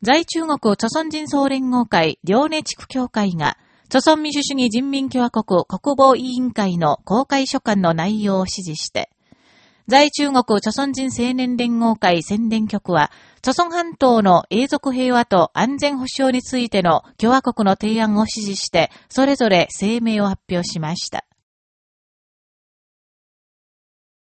在中国朝鮮人総連合会遼寧地区協会が、朝鮮民主主義人民共和国国防委員会の公開書簡の内容を指示して、在中国朝鮮人青年連合会宣伝局は、朝鮮半島の永続平和と安全保障についての共和国の提案を指示して、それぞれ声明を発表しました。